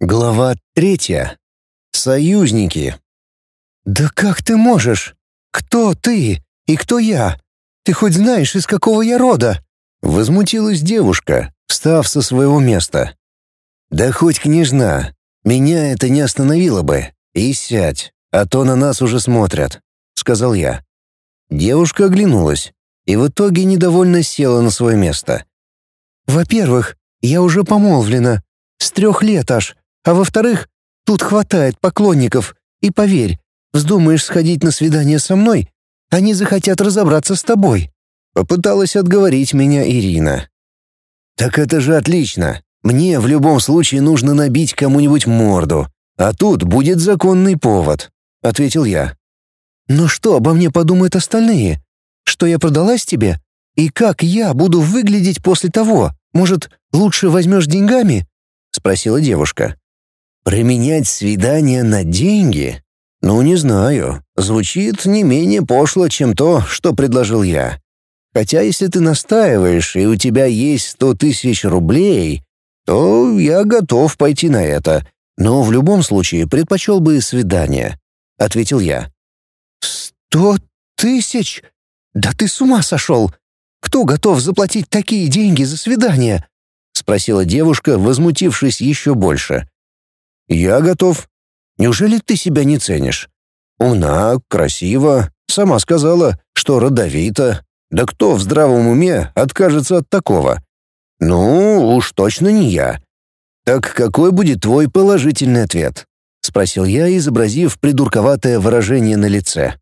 Глава третья. Союзники. «Да как ты можешь? Кто ты и кто я? Ты хоть знаешь, из какого я рода?» Возмутилась девушка, встав со своего места. «Да хоть княжна, меня это не остановило бы. И сядь, а то на нас уже смотрят», — сказал я. Девушка оглянулась и в итоге недовольно села на свое место. «Во-первых, я уже помолвлена. С трех лет аж. А во-вторых, тут хватает поклонников. И поверь, вздумаешь сходить на свидание со мной, они захотят разобраться с тобой». Попыталась отговорить меня Ирина. «Так это же отлично. Мне в любом случае нужно набить кому-нибудь морду. А тут будет законный повод», — ответил я. «Но что обо мне подумают остальные? Что я продалась тебе? И как я буду выглядеть после того? Может, лучше возьмешь деньгами?» — спросила девушка. Променять свидание на деньги? Ну, не знаю. Звучит не менее пошло, чем то, что предложил я. Хотя если ты настаиваешь, и у тебя есть сто тысяч рублей, то я готов пойти на это. Но в любом случае предпочел бы свидание», — ответил я. «Сто тысяч? Да ты с ума сошел! Кто готов заплатить такие деньги за свидание?» — спросила девушка, возмутившись еще больше. «Я готов. Неужели ты себя не ценишь? Умна, красива, сама сказала, что родовита. Да кто в здравом уме откажется от такого? Ну, уж точно не я. Так какой будет твой положительный ответ?» — спросил я, изобразив придурковатое выражение на лице.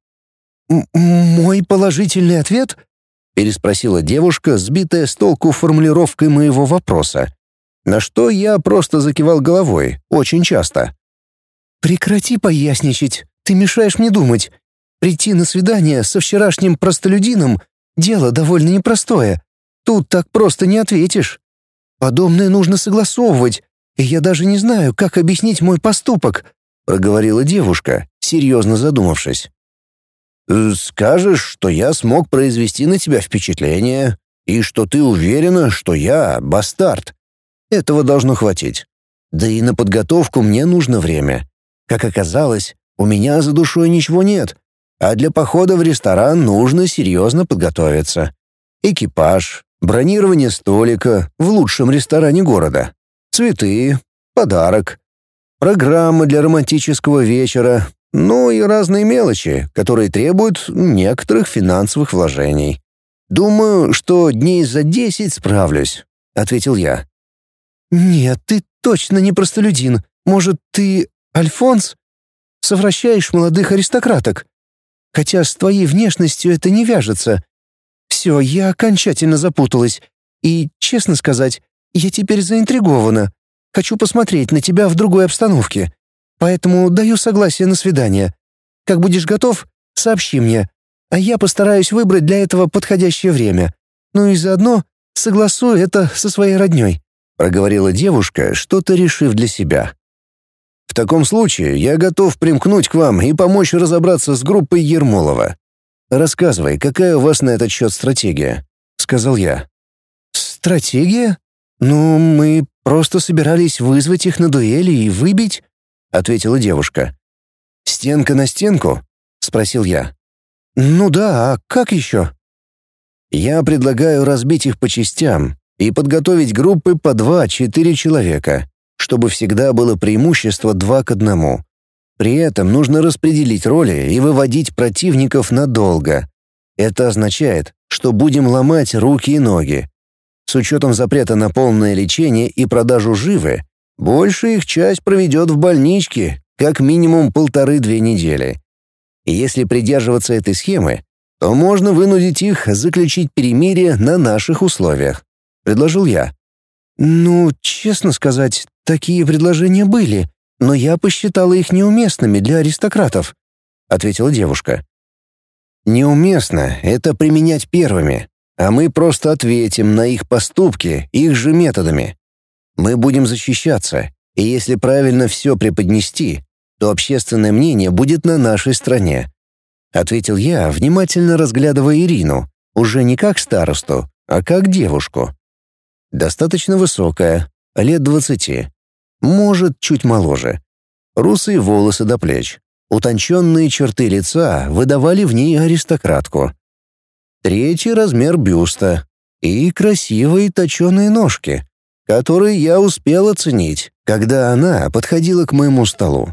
«Мой положительный ответ?» — переспросила девушка, сбитая с толку формулировкой моего вопроса. На что я просто закивал головой, очень часто. «Прекрати поясничать, ты мешаешь мне думать. Прийти на свидание со вчерашним простолюдином — дело довольно непростое. Тут так просто не ответишь. Подобное нужно согласовывать, и я даже не знаю, как объяснить мой поступок», — проговорила девушка, серьезно задумавшись. «Скажешь, что я смог произвести на тебя впечатление, и что ты уверена, что я бастард. Этого должно хватить. Да и на подготовку мне нужно время. Как оказалось, у меня за душой ничего нет, а для похода в ресторан нужно серьезно подготовиться. Экипаж, бронирование столика в лучшем ресторане города, цветы, подарок, программа для романтического вечера, ну и разные мелочи, которые требуют некоторых финансовых вложений. «Думаю, что дней за десять справлюсь», — ответил я. «Нет, ты точно не простолюдин. Может, ты Альфонс? Совращаешь молодых аристократок. Хотя с твоей внешностью это не вяжется. Все, я окончательно запуталась. И, честно сказать, я теперь заинтригована. Хочу посмотреть на тебя в другой обстановке. Поэтому даю согласие на свидание. Как будешь готов, сообщи мне, а я постараюсь выбрать для этого подходящее время. Ну и заодно согласую это со своей роднёй проговорила девушка, что-то решив для себя. В таком случае я готов примкнуть к вам и помочь разобраться с группой Ермолова. Рассказывай, какая у вас на этот счет стратегия, сказал я. Стратегия? Ну, мы просто собирались вызвать их на дуэли и выбить, ответила девушка. Стенка на стенку? спросил я. Ну да, а как еще? Я предлагаю разбить их по частям и подготовить группы по 2-4 человека, чтобы всегда было преимущество 2 к 1. При этом нужно распределить роли и выводить противников надолго. Это означает, что будем ломать руки и ноги. С учетом запрета на полное лечение и продажу живы, большая их часть проведет в больничке как минимум полторы-две недели. И если придерживаться этой схемы, то можно вынудить их заключить перемирие на наших условиях. — предложил я. «Ну, честно сказать, такие предложения были, но я посчитала их неуместными для аристократов», — ответила девушка. «Неуместно — это применять первыми, а мы просто ответим на их поступки их же методами. Мы будем защищаться, и если правильно все преподнести, то общественное мнение будет на нашей стороне», — ответил я, внимательно разглядывая Ирину, уже не как старосту, а как девушку. Достаточно высокая, лет двадцати. может, чуть моложе. Русые волосы до плеч. Утонченные черты лица выдавали в ней аристократку. Третий размер бюста и красивые точеные ножки, которые я успел оценить, когда она подходила к моему столу.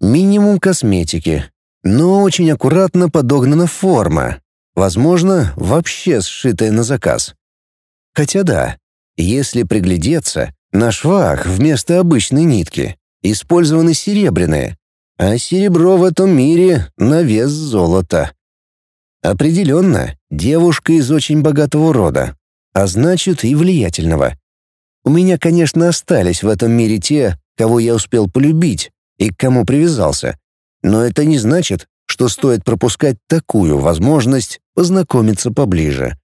Минимум косметики, но очень аккуратно подогнана форма, возможно, вообще сшитая на заказ. Хотя да, если приглядеться, на швах вместо обычной нитки использованы серебряные, а серебро в этом мире на вес золота. Определенно, девушка из очень богатого рода, а значит и влиятельного. У меня, конечно, остались в этом мире те, кого я успел полюбить и к кому привязался, но это не значит, что стоит пропускать такую возможность познакомиться поближе.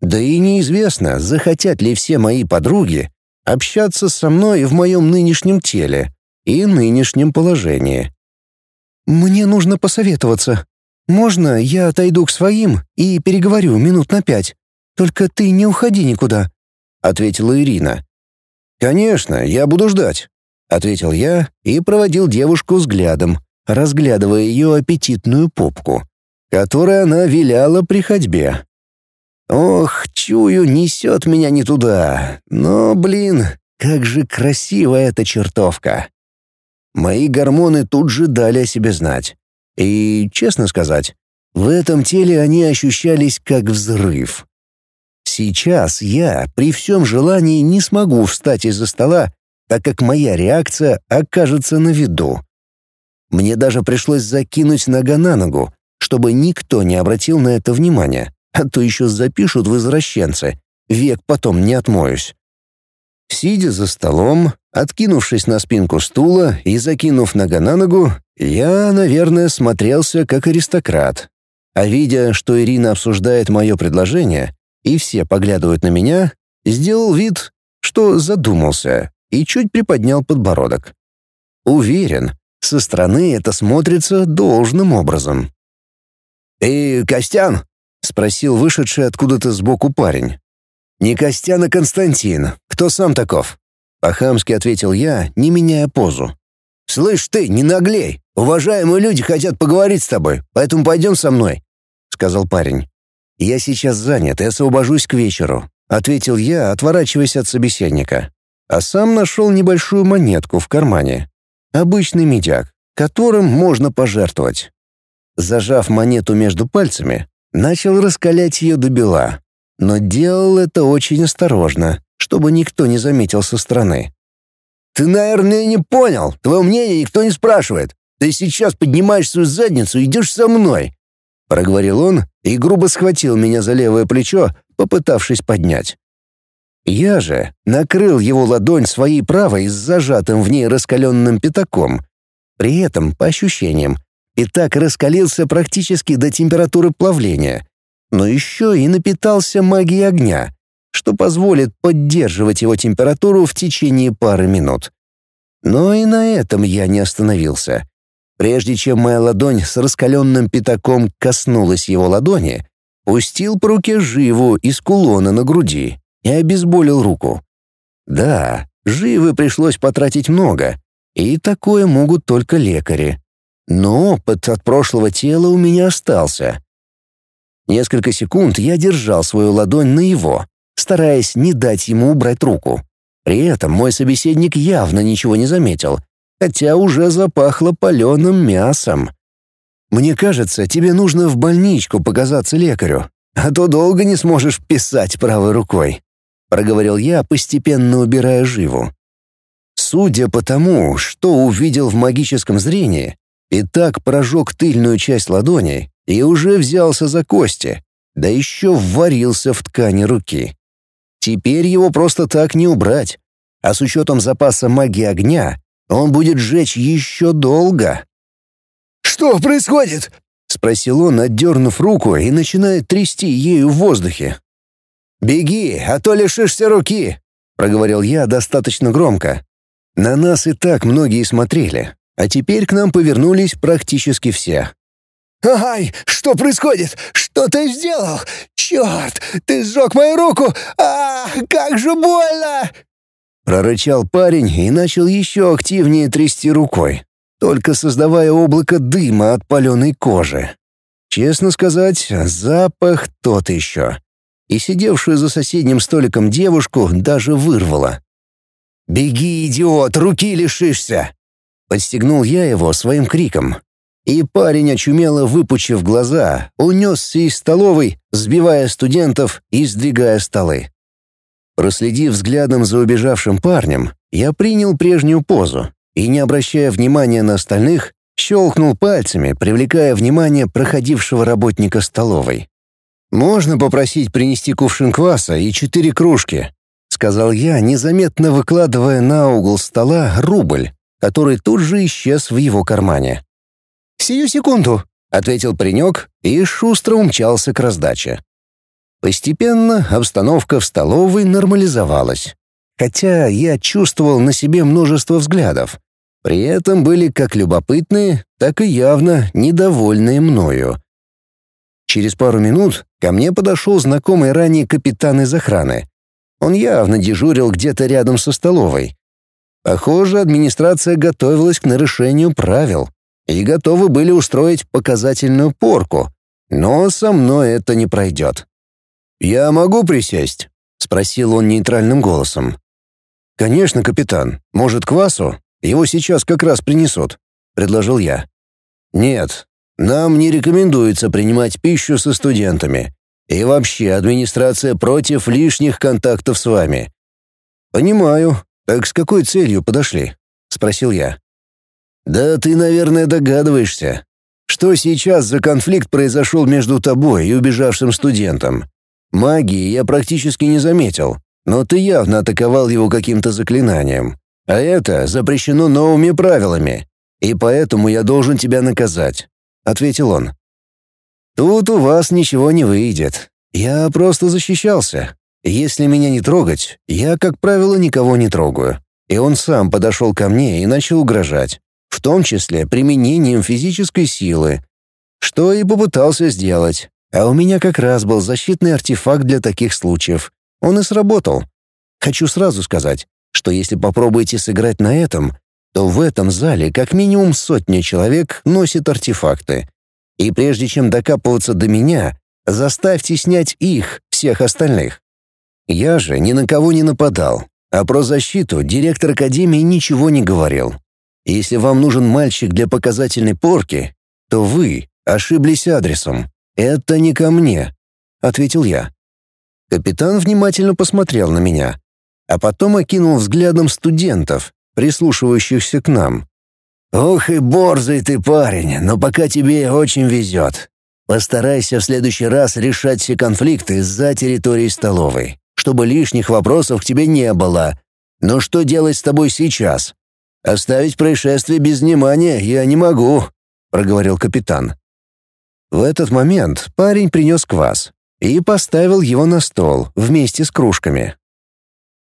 Да и неизвестно, захотят ли все мои подруги общаться со мной в моем нынешнем теле и нынешнем положении. «Мне нужно посоветоваться. Можно я отойду к своим и переговорю минут на пять? Только ты не уходи никуда», — ответила Ирина. «Конечно, я буду ждать», — ответил я и проводил девушку взглядом, разглядывая ее аппетитную попку, которой она виляла при ходьбе. Ох, чую, несет меня не туда. Но, блин, как же красивая эта чертовка. Мои гормоны тут же дали о себе знать. И, честно сказать, в этом теле они ощущались как взрыв. Сейчас я при всем желании не смогу встать из-за стола, так как моя реакция окажется на виду. Мне даже пришлось закинуть нога на ногу, чтобы никто не обратил на это внимания а то еще запишут в извращенцы, век потом не отмоюсь. Сидя за столом, откинувшись на спинку стула и закинув нога на ногу, я, наверное, смотрелся как аристократ. А видя, что Ирина обсуждает мое предложение, и все поглядывают на меня, сделал вид, что задумался, и чуть приподнял подбородок. Уверен, со стороны это смотрится должным образом. «Ты Костян?» — спросил вышедший откуда-то сбоку парень. «Не Костян, а Константин. Кто сам таков?» По-хамски ответил я, не меняя позу. «Слышь ты, не наглей! Уважаемые люди хотят поговорить с тобой, поэтому пойдем со мной», — сказал парень. «Я сейчас занят и освобожусь к вечеру», — ответил я, отворачиваясь от собеседника. А сам нашел небольшую монетку в кармане. Обычный медяк, которым можно пожертвовать. Зажав монету между пальцами, начал раскалять ее до бела, но делал это очень осторожно, чтобы никто не заметил со стороны. «Ты, наверное, не понял. Твое мнение никто не спрашивает. Ты сейчас поднимаешь свою задницу и идешь со мной», — проговорил он и грубо схватил меня за левое плечо, попытавшись поднять. Я же накрыл его ладонь своей правой с зажатым в ней раскаленным пятаком. При этом, по ощущениям, и так раскалился практически до температуры плавления, но еще и напитался магией огня, что позволит поддерживать его температуру в течение пары минут. Но и на этом я не остановился. Прежде чем моя ладонь с раскаленным пятаком коснулась его ладони, пустил по руке живу из кулона на груди и обезболил руку. Да, живы пришлось потратить много, и такое могут только лекари но опыт от прошлого тела у меня остался. Несколько секунд я держал свою ладонь на его, стараясь не дать ему убрать руку. При этом мой собеседник явно ничего не заметил, хотя уже запахло паленым мясом. «Мне кажется, тебе нужно в больничку показаться лекарю, а то долго не сможешь писать правой рукой», — проговорил я, постепенно убирая живу. Судя по тому, что увидел в магическом зрении, и так прожег тыльную часть ладони и уже взялся за кости, да еще вварился в ткани руки. Теперь его просто так не убрать, а с учетом запаса магии огня он будет жечь еще долго. «Что происходит?» — спросил он, отдернув руку и начинает трясти ею в воздухе. «Беги, а то лишишься руки!» — проговорил я достаточно громко. На нас и так многие смотрели, а теперь к нам повернулись практически все. «Ай, что происходит? Что ты сделал? Черт, ты сжег мою руку! А, как же больно!» прорычал парень и начал еще активнее трясти рукой, только создавая облако дыма от паленой кожи. Честно сказать, запах тот еще. И сидевшую за соседним столиком девушку даже вырвало. «Беги, идиот, руки лишишься!» Подстегнул я его своим криком. И парень, очумело выпучив глаза, унесся из столовой, сбивая студентов и сдвигая столы. Проследив взглядом за убежавшим парнем, я принял прежнюю позу и, не обращая внимания на остальных, щелкнул пальцами, привлекая внимание проходившего работника столовой. «Можно попросить принести кувшин кваса и четыре кружки?» — сказал я, незаметно выкладывая на угол стола рубль, который тут же исчез в его кармане. «Сию секунду», — ответил паренек и шустро умчался к раздаче. Постепенно обстановка в столовой нормализовалась. Хотя я чувствовал на себе множество взглядов. При этом были как любопытные, так и явно недовольные мною. Через пару минут ко мне подошел знакомый ранее капитан из охраны. Он явно дежурил где-то рядом со столовой. Похоже, администрация готовилась к нарушению правил и готовы были устроить показательную порку, но со мной это не пройдет. «Я могу присесть?» — спросил он нейтральным голосом. «Конечно, капитан. Может, квасу? Его сейчас как раз принесут», — предложил я. «Нет, нам не рекомендуется принимать пищу со студентами. И вообще, администрация против лишних контактов с вами». «Понимаю. Так с какой целью подошли?» — спросил я. «Да ты, наверное, догадываешься. Что сейчас за конфликт произошел между тобой и убежавшим студентом? Магии я практически не заметил, но ты явно атаковал его каким-то заклинанием. А это запрещено новыми правилами, и поэтому я должен тебя наказать», — ответил он. «Тут у вас ничего не выйдет. Я просто защищался. Если меня не трогать, я, как правило, никого не трогаю». И он сам подошел ко мне и начал угрожать, в том числе применением физической силы, что и попытался сделать, а у меня как раз был защитный артефакт для таких случаев. Он и сработал. Хочу сразу сказать, что если попробуете сыграть на этом, то в этом зале как минимум сотня человек носит артефакты. И прежде чем докапываться до меня, заставьте снять их, всех остальных. Я же ни на кого не нападал, а про защиту директор Академии ничего не говорил. Если вам нужен мальчик для показательной порки, то вы ошиблись адресом. «Это не ко мне», — ответил я. Капитан внимательно посмотрел на меня, а потом окинул взглядом студентов, прислушивающихся к нам. «Ох и борзый ты парень, но пока тебе очень везет. Постарайся в следующий раз решать все конфликты за территорией столовой, чтобы лишних вопросов к тебе не было. Но что делать с тобой сейчас? Оставить происшествие без внимания я не могу», — проговорил капитан. В этот момент парень принес квас и поставил его на стол вместе с кружками.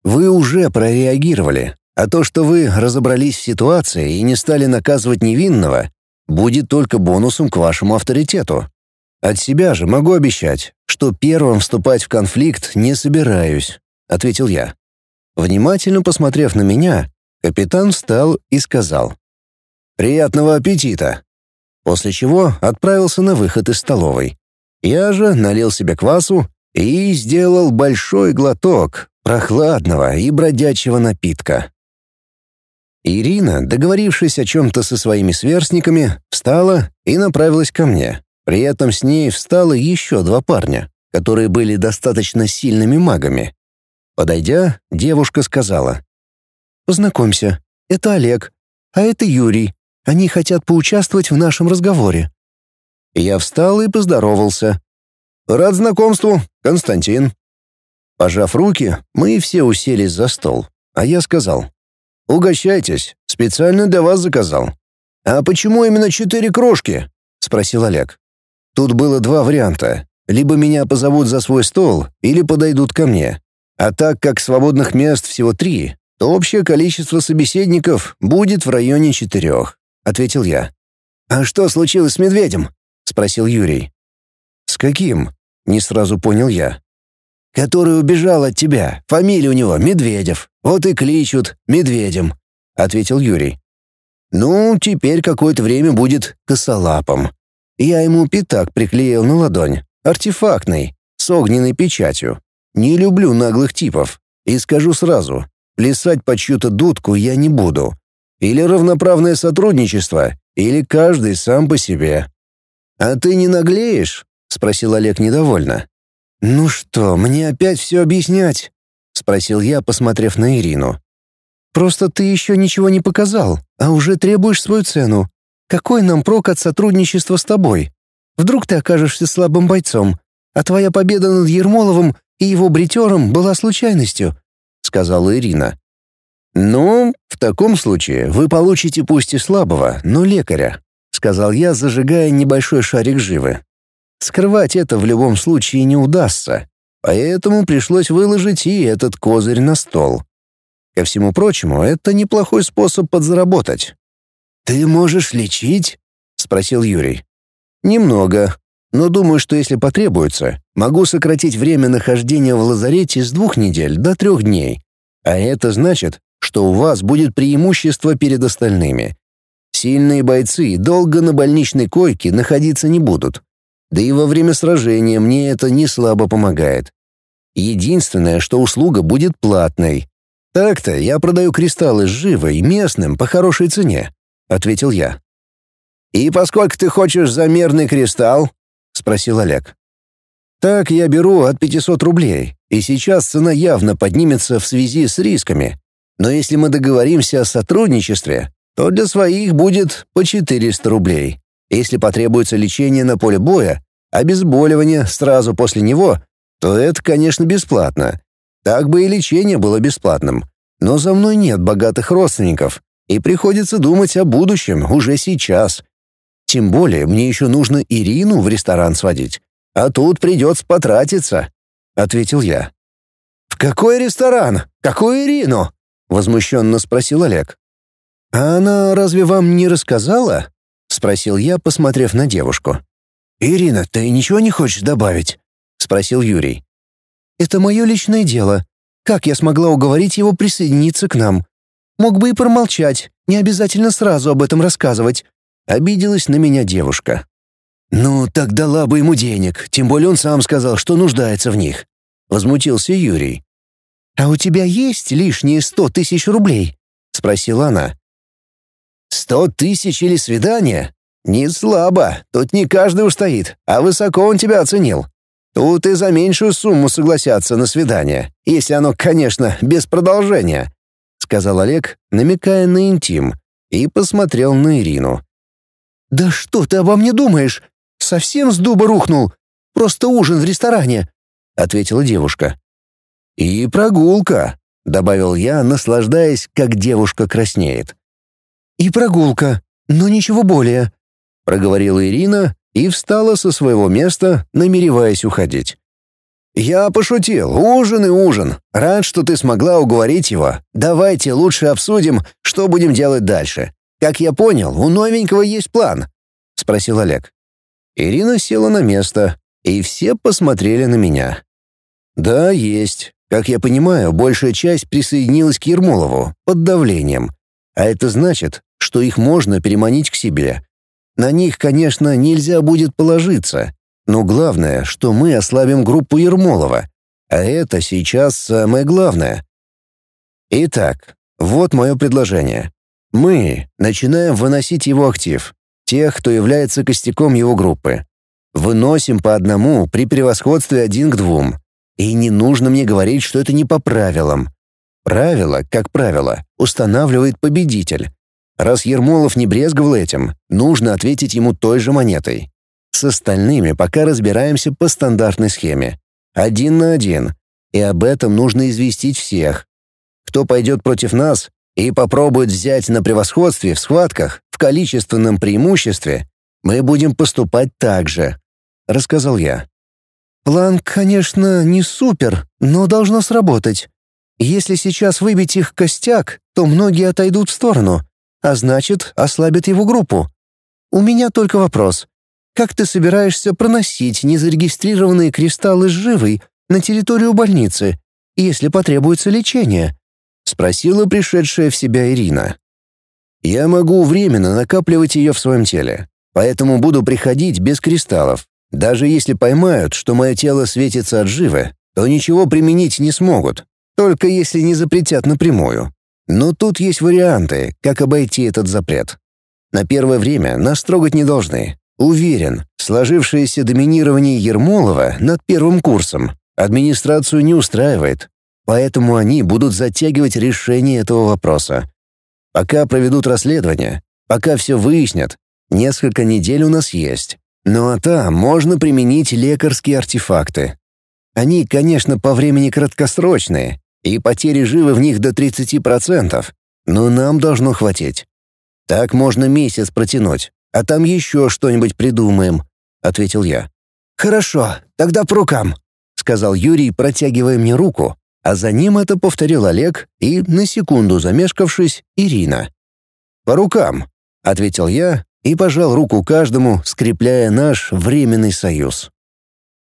Вы уже прореагировали, а то, что вы разобрались в ситуации и не стали наказывать невинного, будет только бонусом к вашему авторитету. От себя же могу обещать, что первым вступать в конфликт не собираюсь, ответил я. Внимательно посмотрев на меня, капитан встал и сказал: "Приятного аппетита" после чего отправился на выход из столовой. Я же налил себе квасу и сделал большой глоток прохладного и бродячего напитка. Ирина, договорившись о чем-то со своими сверстниками, встала и направилась ко мне. При этом с ней встало еще два парня, которые были достаточно сильными магами. Подойдя, девушка сказала. «Познакомься, это Олег, а это Юрий, они хотят поучаствовать в нашем разговоре». Я встал и поздоровался. «Рад знакомству, Константин». Пожав руки, мы все уселись за стол, а я сказал. «Угощайтесь, специально для вас заказал». «А почему именно четыре крошки?» — спросил Олег. Тут было два варианта. Либо меня позовут за свой стол, или подойдут ко мне. А так как свободных мест всего три, то общее количество собеседников будет в районе четырех. — ответил я. «А что случилось с медведем?» — спросил Юрий. «С каким?» — не сразу понял я. «Который убежал от тебя. Фамилия у него Медведев. Вот и кличут медведем», — ответил Юрий. «Ну, теперь какое-то время будет косолапом. Я ему пятак приклеил на ладонь, артефактный, с огненной печатью. Не люблю наглых типов. И скажу сразу, плясать по чью-то дудку я не буду. Или равноправное сотрудничество, или каждый сам по себе. «А ты не наглеешь?» — спросил Олег недовольно. «Ну что, мне опять все объяснять?» — спросил я, посмотрев на Ирину. «Просто ты еще ничего не показал, а уже требуешь свою цену. Какой нам прок от сотрудничества с тобой? Вдруг ты окажешься слабым бойцом, а твоя победа над Ермоловым и его бритером была случайностью», — сказала Ирина. «Ну, в таком случае вы получите пусть и слабого, но лекаря», — сказал я, зажигая небольшой шарик живы. Скрывать это в любом случае не удастся, поэтому пришлось выложить и этот козырь на стол. Ко всему прочему, это неплохой способ подзаработать. «Ты можешь лечить?» — спросил Юрий. «Немного, но думаю, что если потребуется, могу сократить время нахождения в лазарете с двух недель до трех дней. А это значит, что у вас будет преимущество перед остальными. Сильные бойцы долго на больничной койке находиться не будут. Да и во время сражения мне это не слабо помогает. Единственное, что услуга будет платной. Так-то я продаю кристаллы живой, местным, по хорошей цене, ответил я. И поскольку ты хочешь за мерный кристалл? спросил Олег. Так я беру от 500 рублей, и сейчас цена явно поднимется в связи с рисками. Но если мы договоримся о сотрудничестве, то для своих будет по 400 рублей. Если потребуется лечение на поле боя, обезболивание сразу после него, то это, конечно, бесплатно. Так бы и лечение было бесплатным. Но за мной нет богатых родственников, и приходится думать о будущем уже сейчас. Тем более мне еще нужно Ирину в ресторан сводить. А тут придется потратиться», — ответил я. «В какой ресторан? Какую Ирину?» — возмущенно спросил Олег. «А она разве вам не рассказала?» — спросил я, посмотрев на девушку. «Ирина, ты ничего не хочешь добавить?» — спросил Юрий. «Это мое личное дело. Как я смогла уговорить его присоединиться к нам? Мог бы и промолчать, не обязательно сразу об этом рассказывать». Обиделась на меня девушка. «Ну, так дала бы ему денег, тем более он сам сказал, что нуждается в них», — возмутился Юрий. «А у тебя есть лишние сто тысяч рублей?» — спросила она. «Сто тысяч или свидание? Не слабо, тут не каждый устоит, а высоко он тебя оценил. Тут и за меньшую сумму согласятся на свидание, если оно, конечно, без продолжения», — сказал Олег, намекая на интим, и посмотрел на Ирину. «Да что ты обо мне думаешь? Совсем с дуба рухнул? Просто ужин в ресторане», — ответила девушка. «И прогулка», — добавил я, наслаждаясь, как девушка краснеет. «И прогулка, но ничего более», — проговорила Ирина и встала со своего места, намереваясь уходить. «Я пошутил. Ужин и ужин. Рад, что ты смогла уговорить его. Давайте лучше обсудим, что будем делать дальше. Как я понял, у новенького есть план», — спросил Олег. Ирина села на место, и все посмотрели на меня. «Да, есть. Как я понимаю, большая часть присоединилась к Ермолову под давлением. А это значит, что их можно переманить к себе. На них, конечно, нельзя будет положиться. Но главное, что мы ослабим группу Ермолова. А это сейчас самое главное. Итак, вот мое предложение. Мы начинаем выносить его актив, тех, кто является костяком его группы. Выносим по одному при превосходстве один к двум. И не нужно мне говорить, что это не по правилам. Правило, как правило, устанавливает победитель. Раз Ермолов не брезговал этим, нужно ответить ему той же монетой. С остальными пока разбираемся по стандартной схеме. Один на один. И об этом нужно известить всех. Кто пойдет против нас и попробует взять на превосходстве в схватках, в количественном преимуществе, мы будем поступать так же», — рассказал я. План, конечно, не супер, но должно сработать. Если сейчас выбить их костяк, то многие отойдут в сторону, а значит, ослабят его группу. У меня только вопрос. Как ты собираешься проносить незарегистрированные кристаллы с живой на территорию больницы, если потребуется лечение? — спросила пришедшая в себя Ирина. «Я могу временно накапливать ее в своем теле, поэтому буду приходить без кристаллов. Даже если поймают, что мое тело светится от живы, то ничего применить не смогут, только если не запретят напрямую. Но тут есть варианты, как обойти этот запрет. На первое время нас трогать не должны. Уверен, сложившееся доминирование Ермолова над первым курсом администрацию не устраивает, поэтому они будут затягивать решение этого вопроса. Пока проведут расследование, пока все выяснят, несколько недель у нас есть. Ну а там можно применить лекарские артефакты. Они, конечно, по времени краткосрочные, и потери живы в них до 30%, но нам должно хватить. Так можно месяц протянуть, а там еще что-нибудь придумаем», — ответил я. «Хорошо, тогда по рукам», — сказал Юрий, протягивая мне руку, а за ним это повторил Олег и, на секунду замешкавшись, Ирина. «По рукам», — ответил я и пожал руку каждому, скрепляя наш временный союз.